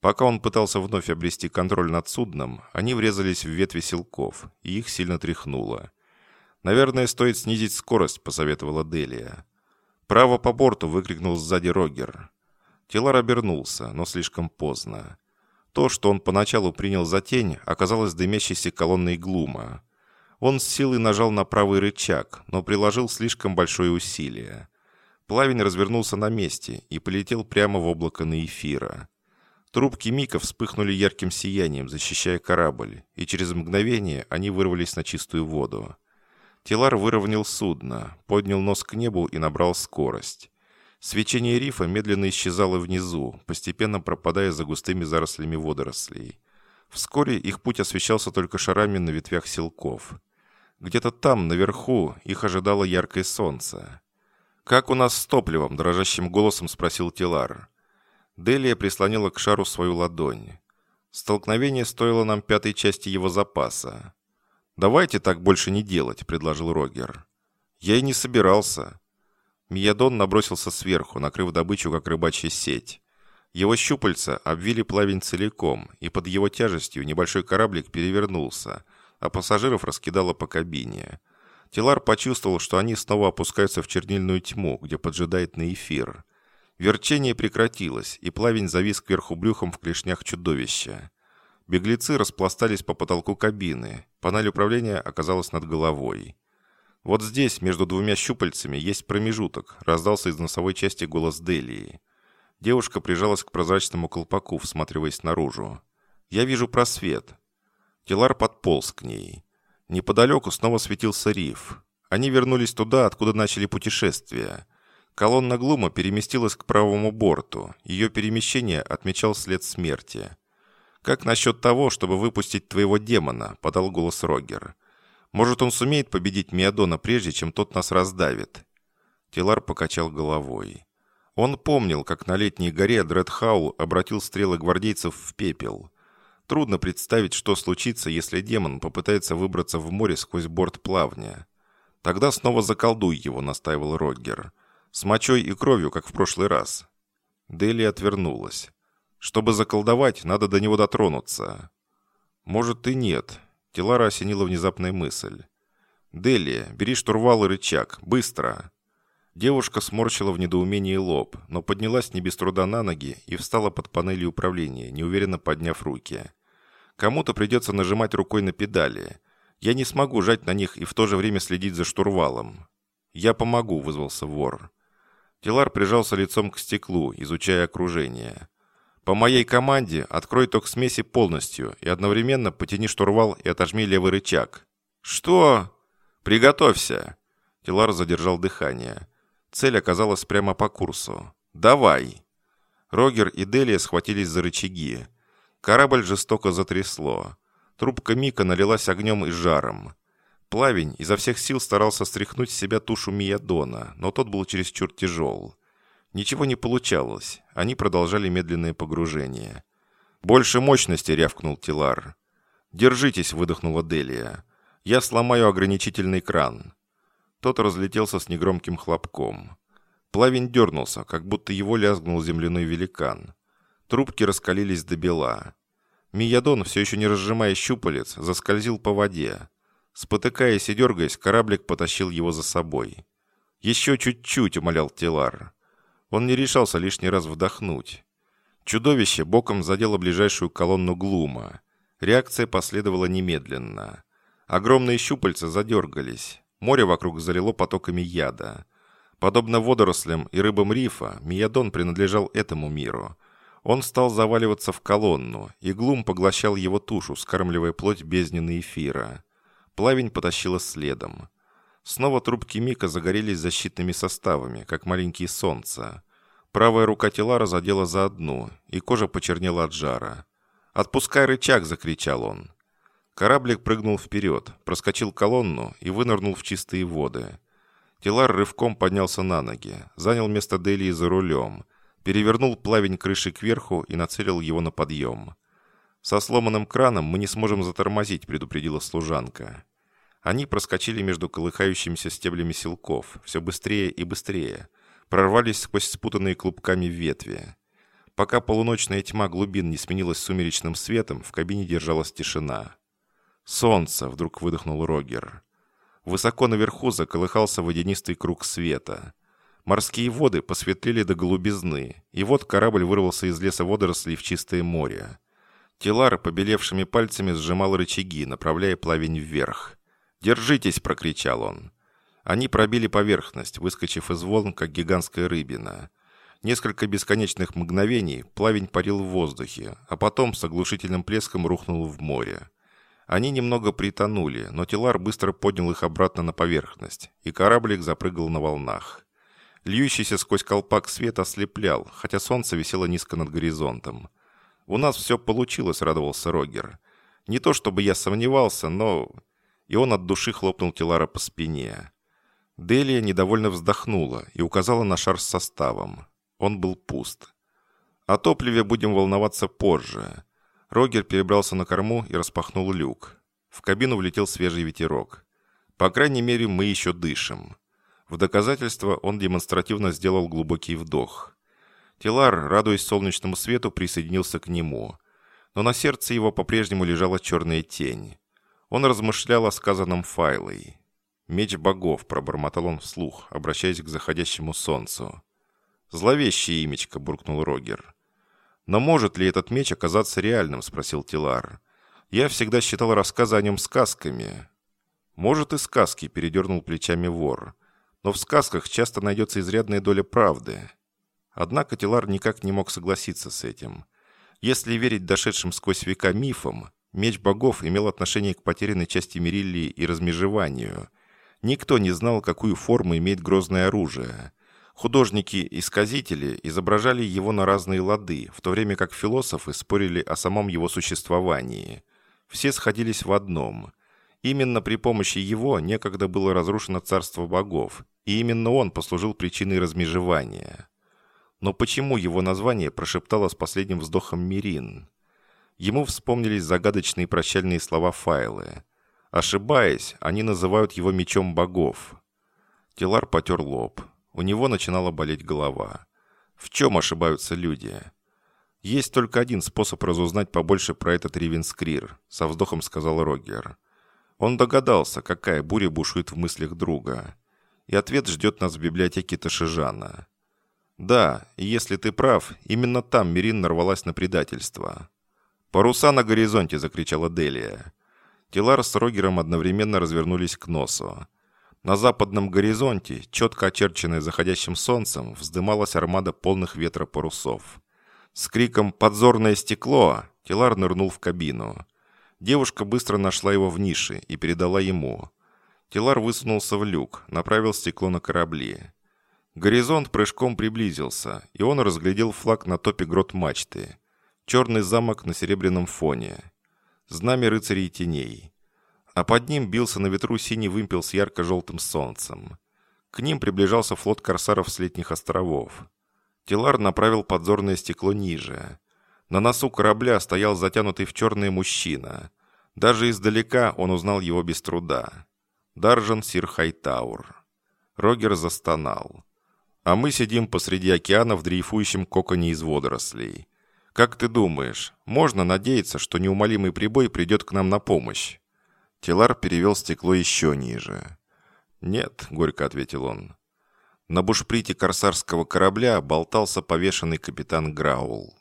Пока он пытался вновь обрести контроль над судном, они врезались в ветви силков, и их сильно тряхнуло. «Наверное, стоит снизить скорость», — посоветовала Делия. «Право по борту!» — выкрикнул сзади Рогер. Тилар обернулся, но слишком поздно. То, что он поначалу принял за тень, оказалось дымящейся колонной глума. Он с силой нажал на правый рычаг, но приложил слишком большое усилие. Плавень развернулся на месте и полетел прямо в облако Наэфира. Трубки Мика вспыхнули ярким сиянием, защищая корабль, и через мгновение они вырвались на чистую воду. Тилар выровнял судно, поднял нос к небу и набрал скорость. Свечение рифа медленно исчезало внизу, постепенно пропадая за густыми зарослями водорослей. Вскоре их путь освещался только шарами на ветвях силков. Где-то там, наверху, их ожидало яркое солнце. «Как у нас с топливом?» – дрожащим голосом спросил Тилар. Делия прислонила к шару свою ладонь. Столкновение стоило нам пятой части его запаса. «Давайте так больше не делать», – предложил Рогер. «Я и не собирался. Миядон набросился сверху, накрыв добычу, как рыбачья сеть. Его щупальца обвили плавень целиком, и под его тяжестью небольшой кораблик перевернулся, а пассажиров раскидало по кабине. Тилар почувствовал, что они снова опускаются в чернильную тьму, где поджидает на эфир. Верчение прекратилось, и плавень завис кверху брюхом в клешнях чудовища. Беглецы распластались по потолку кабины. Панель управления оказалась над головой. «Вот здесь, между двумя щупальцами, есть промежуток», — раздался из носовой части голос Делии. Девушка прижалась к прозрачному колпаку, всматриваясь наружу. «Я вижу просвет». Телар подполз к ней. Неподалеку снова светился риф. Они вернулись туда, откуда начали путешествие. Колонна Глума переместилась к правому борту. Ее перемещение отмечал след смерти. «Как насчет того, чтобы выпустить твоего демона?» — подал голос Рогер. Может, он сумеет победить Миадона прежде, чем тот нас раздавит?» Тилар покачал головой. Он помнил, как на летней горе Дредхаул обратил стрелы гвардейцев в пепел. Трудно представить, что случится, если демон попытается выбраться в море сквозь борт плавня. «Тогда снова заколдуй его», — настаивал Роггер. «С мочой и кровью, как в прошлый раз». Дели отвернулась. «Чтобы заколдовать, надо до него дотронуться». «Может, и нет. Телара осенила внезапная мысль. «Делия, бери штурвал и рычаг. Быстро!» Девушка сморщила в недоумении лоб, но поднялась не без труда на ноги и встала под панелью управления, неуверенно подняв руки. «Кому-то придется нажимать рукой на педали. Я не смогу жать на них и в то же время следить за штурвалом». «Я помогу», — вызвался вор. Телар прижался лицом к стеклу, изучая окружение. По моей команде открой ток смеси полностью и одновременно потяни штурвал и отожми левый рычаг. Что? Приготовься. Тилар задержал дыхание. Цель оказалась прямо по курсу. Давай. Рогер и Делия схватились за рычаги. Корабль жестоко затрясло. Трубка Мика налилась огнем и жаром. Плавень изо всех сил старался стряхнуть с себя тушу Миядона, но тот был чересчур тяжел. Ничего не получалось. Они продолжали медленное погружение. «Больше мощности!» — рявкнул Тилар. «Держитесь!» — выдохнула Делия. «Я сломаю ограничительный кран». Тот разлетелся с негромким хлопком. Плавень дернулся, как будто его лязгнул земляной великан. Трубки раскалились до бела. Миядон, все еще не разжимая щупалец, заскользил по воде. Спотыкаясь и дергаясь, кораблик потащил его за собой. «Еще чуть-чуть», — умолял Тилар. Он не решался лишний раз вдохнуть. Чудовище боком задело ближайшую колонну глума. Реакция последовала немедленно. Огромные щупальца задергались. Море вокруг залило потоками яда. Подобно водорослям и рыбам рифа, Миядон принадлежал этому миру. Он стал заваливаться в колонну, и глум поглощал его тушу, скармливая плоть бездненной эфира. Плавень потащила следом. Снова трубки Мика загорелись защитными составами, как маленькие солнца. Правая рука Телара задела за одну, и кожа почернела от жара. «Отпускай рычаг!» – закричал он. Кораблик прыгнул вперед, проскочил колонну и вынырнул в чистые воды. Телар рывком поднялся на ноги, занял место Делии за рулем, перевернул плавень крыши кверху и нацелил его на подъем. «Со сломанным краном мы не сможем затормозить», – предупредила служанка. Они проскочили между колыхающимися стеблями силков, все быстрее и быстрее. прорвались сквозь спутанные клубками ветви. Пока полуночная тьма глубин не сменилась сумеречным светом, в кабине держалась тишина. «Солнце!» — вдруг выдохнул Рогер. Высоко наверху заколыхался водянистый круг света. Морские воды посветлели до голубизны, и вот корабль вырвался из леса водорослей в чистое море. Тилар побелевшими пальцами сжимал рычаги, направляя плавень вверх. «Держитесь!» — прокричал он. Они пробили поверхность, выскочив из волн, как гигантская рыбина. Несколько бесконечных мгновений плавень парил в воздухе, а потом с оглушительным плеском рухнул в море. Они немного притонули, но Тилар быстро поднял их обратно на поверхность, и кораблик запрыгал на волнах. Льющийся сквозь колпак свет ослеплял, хотя солнце висело низко над горизонтом. «У нас все получилось», — радовался Рогер. «Не то чтобы я сомневался, но...» И он от души хлопнул Тилара по спине. Делия недовольно вздохнула и указала на шар с составом. Он был пуст. О топливе будем волноваться позже. Рогер перебрался на корму и распахнул люк. В кабину влетел свежий ветерок. По крайней мере, мы еще дышим. В доказательство он демонстративно сделал глубокий вдох. Тилар, радуясь солнечному свету, присоединился к нему. Но на сердце его по-прежнему лежала черная тень. Он размышлял о сказанном Файлой. «Меч богов», — пробормотал он вслух, обращаясь к заходящему солнцу. «Зловещее имечко», — буркнул Рогер. «Но может ли этот меч оказаться реальным?» – спросил Тилар. «Я всегда считал рассказы о нем сказками». «Может, и сказки», – передернул плечами вор. «Но в сказках часто найдется изрядная доля правды». Однако Тилар никак не мог согласиться с этим. Если верить дошедшим сквозь века мифам, меч богов имел отношение к потерянной части Мериллии и размежеванию. Никто не знал, какую форму имеет грозное оружие – Художники-исказители изображали его на разные лады, в то время как философы спорили о самом его существовании. Все сходились в одном. Именно при помощи его некогда было разрушено царство богов, и именно он послужил причиной размежевания. Но почему его название прошептало с последним вздохом Мирин? Ему вспомнились загадочные прощальные слова Файлы. Ошибаясь, они называют его мечом богов. Телар потер лоб. У него начинала болеть голова. В чем ошибаются люди? Есть только один способ разузнать побольше про этот Ривенскрир, со вздохом сказал Рогер. Он догадался, какая буря бушует в мыслях друга. И ответ ждет нас в библиотеке Ташижана. Да, и если ты прав, именно там Мирин нарвалась на предательство. «Паруса на горизонте!» – закричала Делия. Тилар с Рогером одновременно развернулись к носу. На западном горизонте, четко очерченной заходящим солнцем, вздымалась армада полных ветра парусов. С криком «Подзорное стекло!» Тилар нырнул в кабину. Девушка быстро нашла его в нише и передала ему. Тилар высунулся в люк, направил стекло на корабли. Горизонт прыжком приблизился, и он разглядел флаг на топе грот мачты. Черный замок на серебряном фоне. Знамя рыцарей теней а под ним бился на ветру синий вымпел с ярко-желтым солнцем. К ним приближался флот корсаров с летних островов. Тилар направил подзорное стекло ниже. На носу корабля стоял затянутый в черное мужчина. Даже издалека он узнал его без труда. Даржан Сир Хайтаур. Рогер застонал. А мы сидим посреди океана в дрейфующем коконе из водорослей. Как ты думаешь, можно надеяться, что неумолимый прибой придет к нам на помощь? Телар перевел стекло еще ниже. «Нет», — горько ответил он. На бушприте корсарского корабля болтался повешенный капитан Граул.